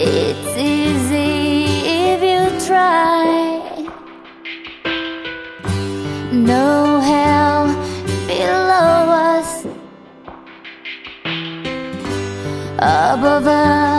It's easy if you try. No hell below us, above us.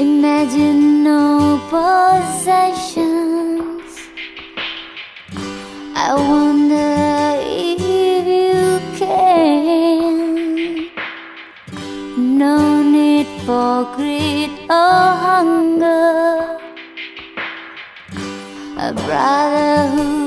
Imagine no possessions. I wonder if you can. No need for greed or hunger. A brother who